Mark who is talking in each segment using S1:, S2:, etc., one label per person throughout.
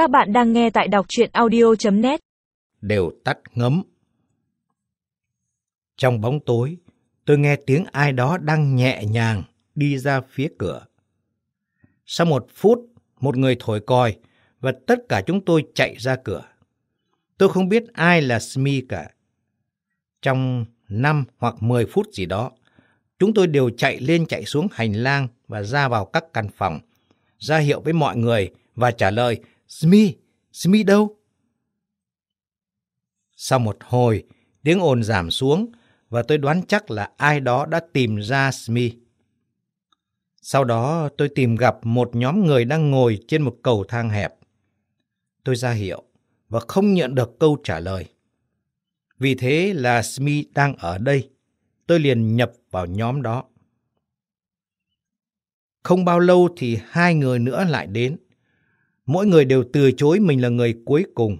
S1: Các bạn đang nghe tại đọc chuyện audio.net
S2: Đều tắt ngấm. Trong bóng tối, tôi nghe tiếng ai đó đang nhẹ nhàng đi ra phía cửa. Sau một phút, một người thổi còi và tất cả chúng tôi chạy ra cửa. Tôi không biết ai là smi cả. Trong 5 hoặc 10 phút gì đó, chúng tôi đều chạy lên chạy xuống hành lang và ra vào các căn phòng, ra hiệu với mọi người và trả lời Smee, Smee đâu? Sau một hồi, tiếng ồn giảm xuống và tôi đoán chắc là ai đó đã tìm ra Smee. Sau đó tôi tìm gặp một nhóm người đang ngồi trên một cầu thang hẹp. Tôi ra hiệu và không nhận được câu trả lời. Vì thế là Smee đang ở đây. Tôi liền nhập vào nhóm đó. Không bao lâu thì hai người nữa lại đến. Mỗi người đều từ chối mình là người cuối cùng.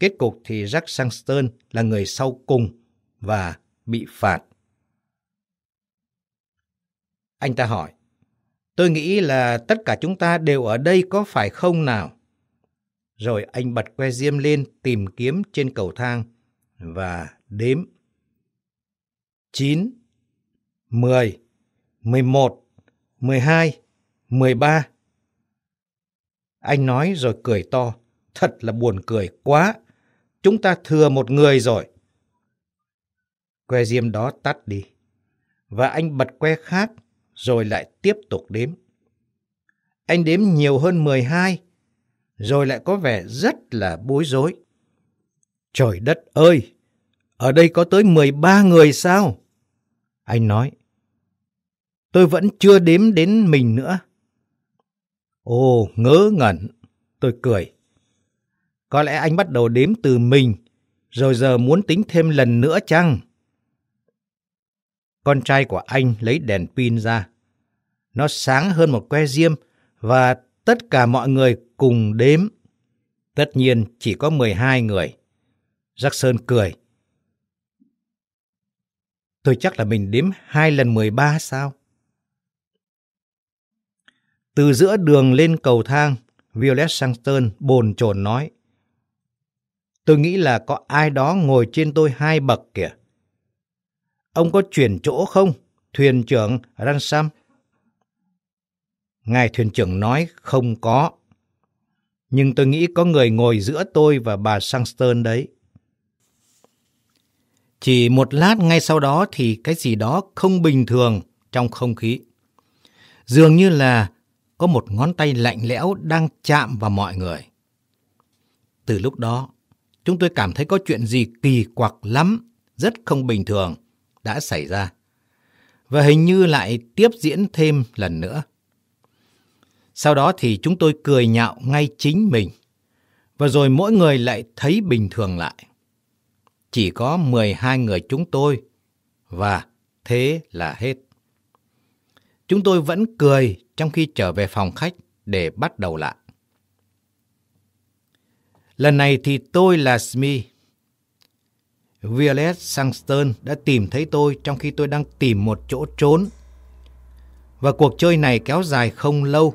S2: Kết cục thì Jack Sangston là người sau cùng và bị phạt. Anh ta hỏi, tôi nghĩ là tất cả chúng ta đều ở đây có phải không nào? Rồi anh bật que diêm lên tìm kiếm trên cầu thang và đếm. 9, 10, 11, 12, 13. Anh nói rồi cười to. Thật là buồn cười quá. Chúng ta thừa một người rồi. Que diêm đó tắt đi. Và anh bật que khác rồi lại tiếp tục đếm. Anh đếm nhiều hơn 12, rồi lại có vẻ rất là bối rối. Trời đất ơi! Ở đây có tới 13 người sao? Anh nói. Tôi vẫn chưa đếm đến mình nữa. Ồ, ngớ ngẩn. Tôi cười. Có lẽ anh bắt đầu đếm từ mình, rồi giờ muốn tính thêm lần nữa chăng? Con trai của anh lấy đèn pin ra. Nó sáng hơn một que diêm và tất cả mọi người cùng đếm. Tất nhiên chỉ có 12 người. Jackson cười. Tôi chắc là mình đếm hai lần 13 sao? Từ giữa đường lên cầu thang, Violet Sangston bồn chồn nói. Tôi nghĩ là có ai đó ngồi trên tôi hai bậc kìa. Ông có chuyển chỗ không, thuyền trưởng Ransom? Ngài thuyền trưởng nói không có. Nhưng tôi nghĩ có người ngồi giữa tôi và bà Sangston đấy. Chỉ một lát ngay sau đó thì cái gì đó không bình thường trong không khí. Dường như là có một ngón tay lạnh lẽo đang chạm vào mọi người. Từ lúc đó, chúng tôi cảm thấy có chuyện gì kỳ quặc lắm, rất không bình thường đã xảy ra. Và hình như lại tiếp diễn thêm lần nữa. Sau đó thì chúng tôi cười nhạo ngay chính mình. Và rồi mỗi người lại thấy bình thường lại. Chỉ có 12 người chúng tôi. Và thế là hết. Chúng tôi vẫn cười trong khi trở về phòng khách để bắt đầu lại. Lần này thì tôi là Smee. Violet Sangston đã tìm thấy tôi trong khi tôi đang tìm một chỗ trốn. Và cuộc chơi này kéo dài không lâu.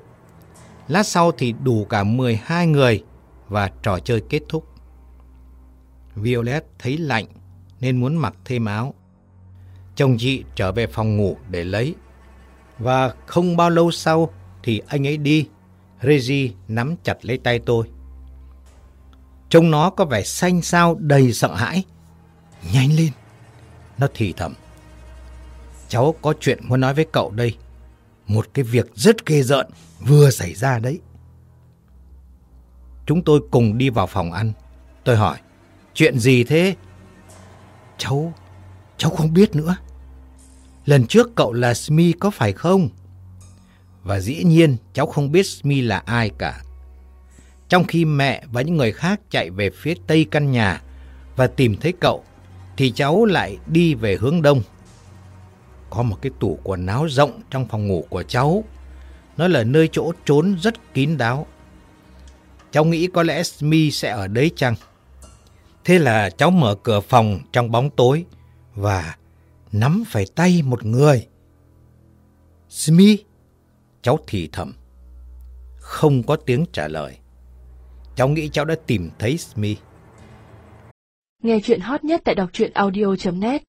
S2: Lát sau thì đủ cả 12 người và trò chơi kết thúc. Violet thấy lạnh nên muốn mặc thêm áo. Chồng chị trở về phòng ngủ để lấy và không bao lâu sau thì anh ấy đi, Reggie nắm chặt lấy tay tôi. Trông nó có vẻ xanh xao đầy sợ hãi. Nhanh lên, nó thì thầm. Cháu có chuyện muốn nói với cậu đây. Một cái việc rất ghê rợn vừa xảy ra đấy. Chúng tôi cùng đi vào phòng ăn. Tôi hỏi, chuyện gì thế? Cháu, cháu không biết nữa. Lần trước cậu là Smee có phải không? Và dĩ nhiên cháu không biết Smee là ai cả. Trong khi mẹ và những người khác chạy về phía tây căn nhà và tìm thấy cậu, thì cháu lại đi về hướng đông. Có một cái tủ quần áo rộng trong phòng ngủ của cháu. Nó là nơi chỗ trốn rất kín đáo. Cháu nghĩ có lẽ Smee sẽ ở đấy chăng? Thế là cháu mở cửa phòng trong bóng tối và nắm phải tay một người. Smi, cháu thì thầm. Không có tiếng trả lời. cháu nghĩ cháu đã tìm thấy Smi.
S3: Nghe chuyện hot nhất tại đọc truyện audio.net